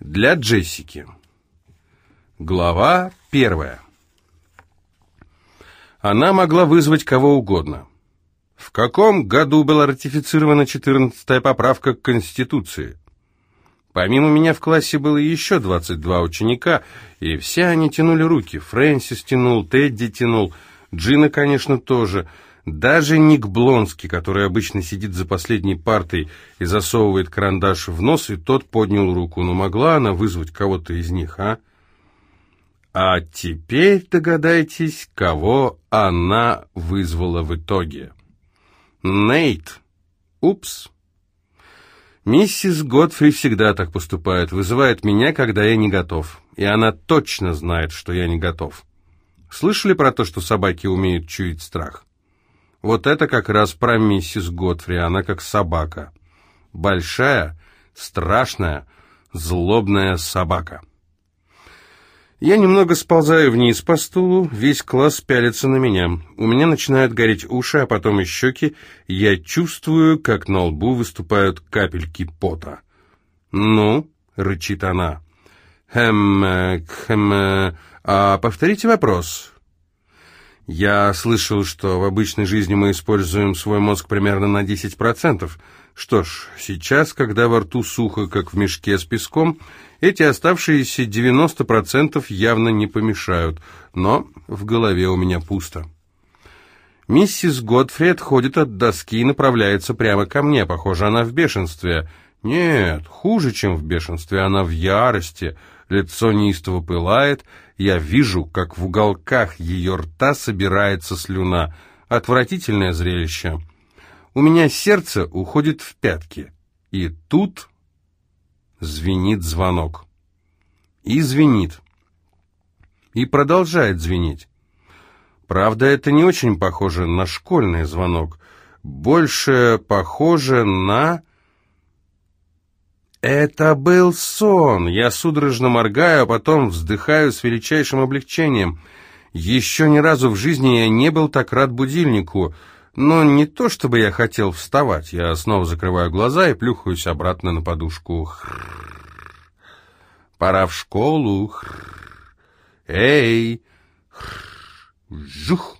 Для Джессики. Глава первая. Она могла вызвать кого угодно. В каком году была ратифицирована 14-я поправка к Конституции? Помимо меня в классе было еще 22 ученика, и все они тянули руки. Фрэнсис тянул, Тедди тянул, Джина, конечно, тоже – даже Ник Блонский, который обычно сидит за последней партой и засовывает карандаш в нос, и тот поднял руку. Но могла она вызвать кого-то из них, а? А теперь догадайтесь, кого она вызвала в итоге. Нейт. Упс. Миссис Годфри всегда так поступает, вызывает меня, когда я не готов. И она точно знает, что я не готов. Слышали про то, что собаки умеют чуять страх? Вот это как раз про миссис Готфри, она как собака. Большая, страшная, злобная собака. Я немного сползаю вниз по стулу, весь класс пялится на меня. У меня начинают гореть уши, а потом и щеки. Я чувствую, как на лбу выступают капельки пота. «Ну?» — рычит она. «Хэм, хэм, а повторите вопрос». Я слышал, что в обычной жизни мы используем свой мозг примерно на 10%. Что ж, сейчас, когда во рту сухо, как в мешке с песком, эти оставшиеся 90% явно не помешают, но в голове у меня пусто. Миссис Годфред ходит от доски и направляется прямо ко мне. Похоже, она в бешенстве. Нет, хуже, чем в бешенстве, она в ярости. Лицо неистово пылает, я вижу, как в уголках ее рта собирается слюна. Отвратительное зрелище. У меня сердце уходит в пятки. И тут звенит звонок. И звенит. И продолжает звенеть. Правда, это не очень похоже на школьный звонок. Больше похоже на... Это был сон. Я судорожно моргаю, а потом вздыхаю с величайшим облегчением. Еще ни разу в жизни я не был так рад будильнику. Но не то, чтобы я хотел вставать. Я снова закрываю глаза и плюхаюсь обратно на подушку. Пора в школу. Эй! Жух!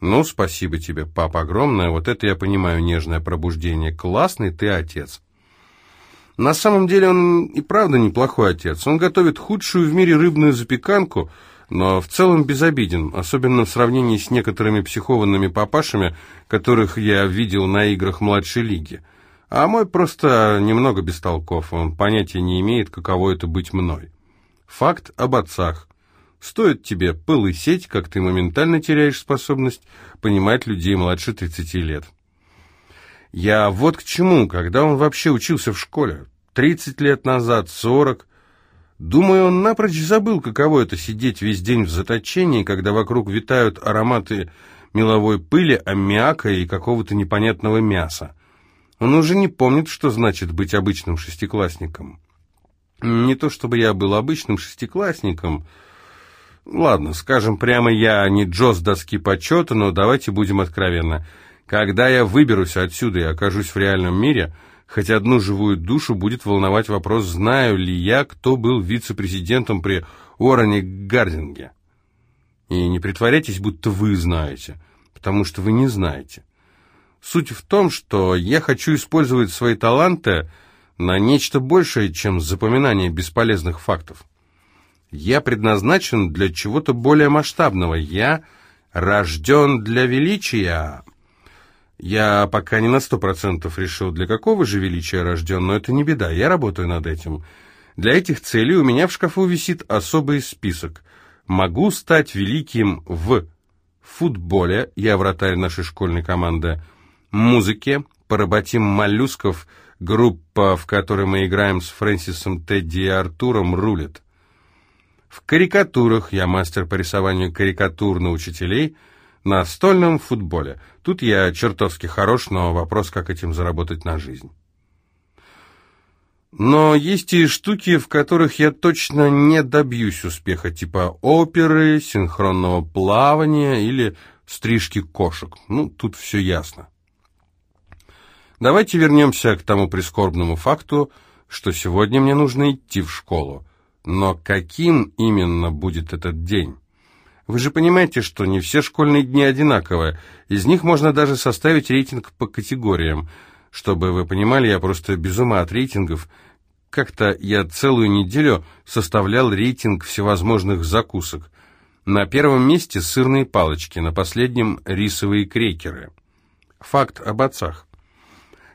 Ну, спасибо тебе, папа, огромное. Вот это я понимаю, нежное пробуждение. Классный ты отец. На самом деле он и правда неплохой отец. Он готовит худшую в мире рыбную запеканку, но в целом безобиден, особенно в сравнении с некоторыми психованными папашами, которых я видел на играх младшей лиги. А мой просто немного бестолков, он понятия не имеет, каково это быть мной. Факт об отцах. Стоит тебе полысеть, как ты моментально теряешь способность понимать людей младше 30 лет. Я вот к чему, когда он вообще учился в школе. Тридцать лет назад, сорок. Думаю, он напрочь забыл, каково это сидеть весь день в заточении, когда вокруг витают ароматы меловой пыли, аммиака и какого-то непонятного мяса. Он уже не помнит, что значит быть обычным шестиклассником. Не то чтобы я был обычным шестиклассником. Ладно, скажем прямо, я не Джо с доски почета, но давайте будем откровенны. Когда я выберусь отсюда и окажусь в реальном мире, хоть одну живую душу будет волновать вопрос, знаю ли я, кто был вице-президентом при Уоррене Гардинге. И не притворяйтесь, будто вы знаете, потому что вы не знаете. Суть в том, что я хочу использовать свои таланты на нечто большее, чем запоминание бесполезных фактов. Я предназначен для чего-то более масштабного. Я рожден для величия, я пока не на сто процентов решил, для какого же величия рожден, но это не беда, я работаю над этим. Для этих целей у меня в шкафу висит особый список. Могу стать великим в футболе, я вратарь нашей школьной команды, музыке, поработим моллюсков, группа, в которой мы играем с Фрэнсисом, Тедди и Артуром, рулит. В карикатурах я мастер по рисованию карикатур на учителей – на стольном футболе. Тут я чертовски хорош, но вопрос, как этим заработать на жизнь. Но есть и штуки, в которых я точно не добьюсь успеха, типа оперы, синхронного плавания или стрижки кошек. Ну, тут все ясно. Давайте вернемся к тому прискорбному факту, что сегодня мне нужно идти в школу. Но каким именно будет этот день? Вы же понимаете, что не все школьные дни одинаковые. Из них можно даже составить рейтинг по категориям. Чтобы вы понимали, я просто без ума от рейтингов. Как-то я целую неделю составлял рейтинг всевозможных закусок. На первом месте сырные палочки, на последнем рисовые крекеры. Факт об отцах.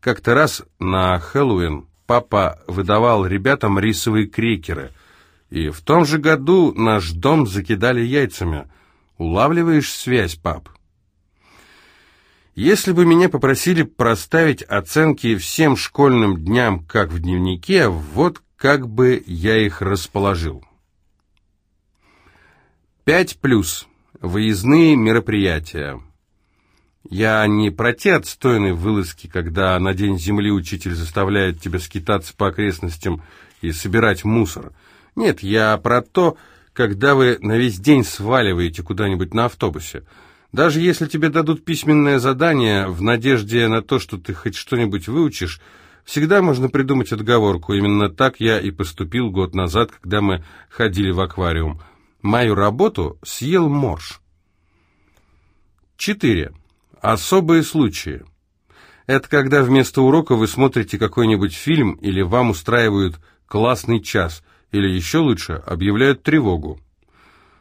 Как-то раз на Хэллоуин папа выдавал ребятам рисовые крекеры – и в том же году наш дом закидали яйцами. Улавливаешь связь, пап? Если бы меня попросили проставить оценки всем школьным дням, как в дневнике, вот как бы я их расположил. 5 плюс. Выездные мероприятия. Я не про те отстойные вылазки, когда на День Земли учитель заставляет тебя скитаться по окрестностям и собирать мусор – нет, я про то, когда вы на весь день сваливаете куда-нибудь на автобусе. Даже если тебе дадут письменное задание в надежде на то, что ты хоть что-нибудь выучишь, всегда можно придумать отговорку. Именно так я и поступил год назад, когда мы ходили в аквариум. Мою работу съел морж. 4. Особые случаи. Это когда вместо урока вы смотрите какой-нибудь фильм или вам устраивают классный час – или еще лучше, объявляют тревогу.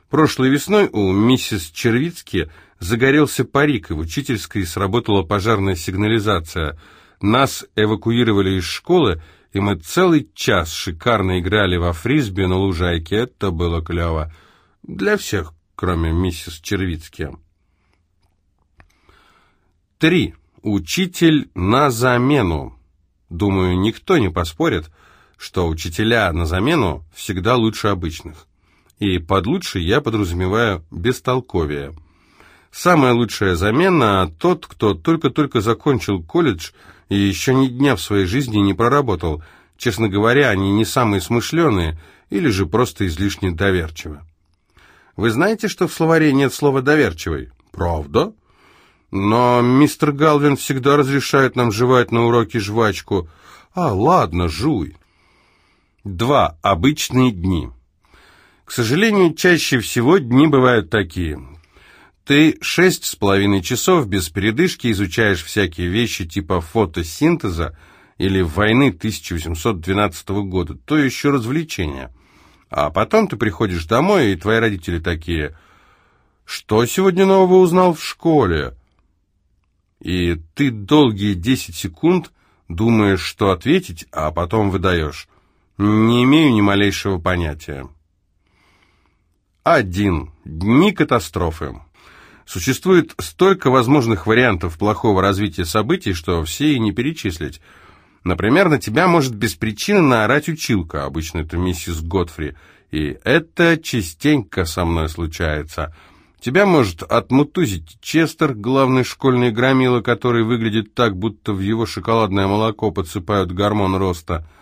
Прошлой весной у миссис Червицки загорелся парик, и в учительской сработала пожарная сигнализация. Нас эвакуировали из школы, и мы целый час шикарно играли во фрисби на лужайке. Это было клево. Для всех, кроме миссис Червицки. Три. Учитель на замену. Думаю, никто не поспорит, что учителя на замену всегда лучше обычных. И под лучше я подразумеваю бестолковие. Самая лучшая замена – тот, кто только-только закончил колледж и еще ни дня в своей жизни не проработал. Честно говоря, они не самые смышленые или же просто излишне доверчивы. Вы знаете, что в словаре нет слова «доверчивый»? Правда? Но мистер Галвин всегда разрешает нам жевать на уроке жвачку. А, ладно, жуй. Два. Обычные дни. К сожалению, чаще всего дни бывают такие. Ты шесть с половиной часов без передышки изучаешь всякие вещи типа фотосинтеза или войны 1812 года, то еще развлечение. А потом ты приходишь домой, и твои родители такие, «Что сегодня нового узнал в школе?» И ты долгие десять секунд думаешь, что ответить, а потом выдаешь. Не имею ни малейшего понятия. Один. Дни катастрофы. Существует столько возможных вариантов плохого развития событий, что все и не перечислить. Например, на тебя может без причины наорать училка, обычно это миссис Готфри, и это частенько со мной случается. Тебя может отмутузить Честер, главный школьный громила, который выглядит так, будто в его шоколадное молоко подсыпают гормон роста –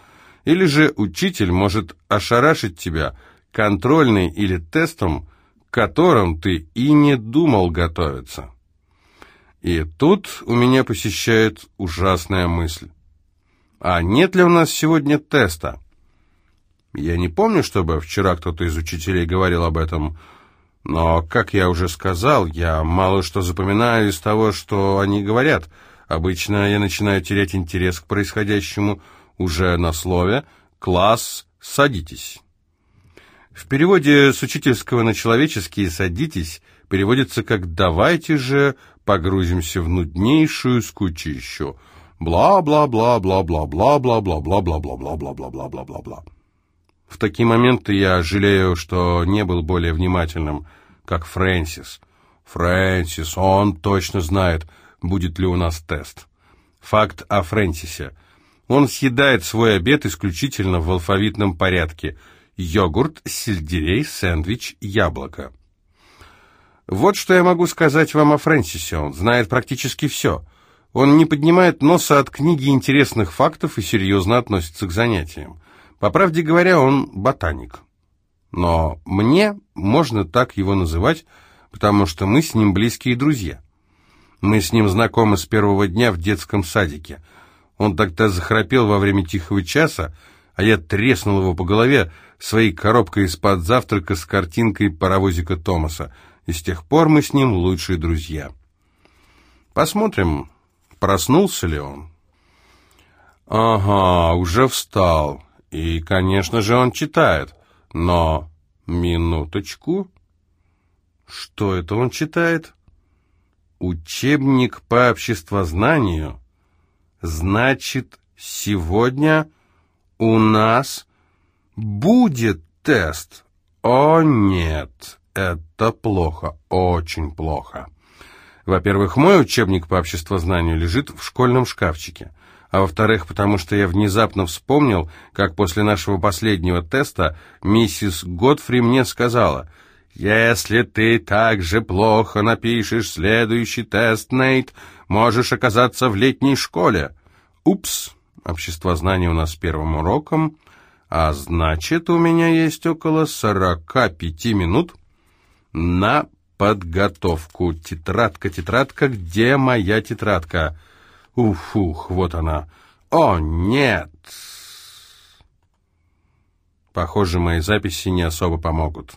или же учитель может ошарашить тебя контрольной или тестом, к которым ты и не думал готовиться. И тут у меня посещает ужасная мысль. А нет ли у нас сегодня теста? Я не помню, чтобы вчера кто-то из учителей говорил об этом, но, как я уже сказал, я мало что запоминаю из того, что они говорят. Обычно я начинаю терять интерес к происходящему, уже на слове «класс, садитесь». В переводе с учительского на человеческий «садитесь» переводится как «давайте же погрузимся в нуднейшую скучищу». Бла-бла-бла-бла-бла-бла-бла-бла-бла-бла-бла-бла-бла-бла-бла. В такие моменты я жалею, что не был более внимательным, как Фрэнсис. Фрэнсис, он точно знает, будет ли у нас тест. Факт о Фрэнсисе. Он съедает свой обед исключительно в алфавитном порядке. Йогурт, сельдерей, сэндвич, яблоко. Вот что я могу сказать вам о Фрэнсисе. Он знает практически все. Он не поднимает носа от книги интересных фактов и серьезно относится к занятиям. По правде говоря, он ботаник. Но мне можно так его называть, потому что мы с ним близкие друзья. Мы с ним знакомы с первого дня в детском садике – он тогда захрапел во время тихого часа, а я треснул его по голове своей коробкой из-под завтрака с картинкой паровозика Томаса, и с тех пор мы с ним лучшие друзья. Посмотрим, проснулся ли он. Ага, уже встал. И, конечно же, он читает. Но... Минуточку. Что это он читает? Учебник по обществознанию. Значит, сегодня у нас будет тест. О, нет, это плохо, очень плохо. Во-первых, мой учебник по обществознанию лежит в школьном шкафчике а во-вторых, потому что я внезапно вспомнил, как после нашего последнего теста миссис Годфри мне сказала, «Если ты так же плохо напишешь следующий тест, Нейт, можешь оказаться в летней школе». Упс, обществознание у нас первым уроком, а значит, у меня есть около сорока пяти минут на подготовку. Тетрадка, тетрадка, где моя тетрадка?» Уф-ух, вот она. О, нет! Похоже, мои записи не особо помогут.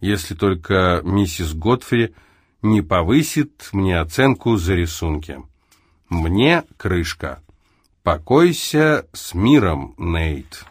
Если только миссис Готфри не повысит мне оценку за рисунки. Мне крышка. Покойся с миром, Нейт.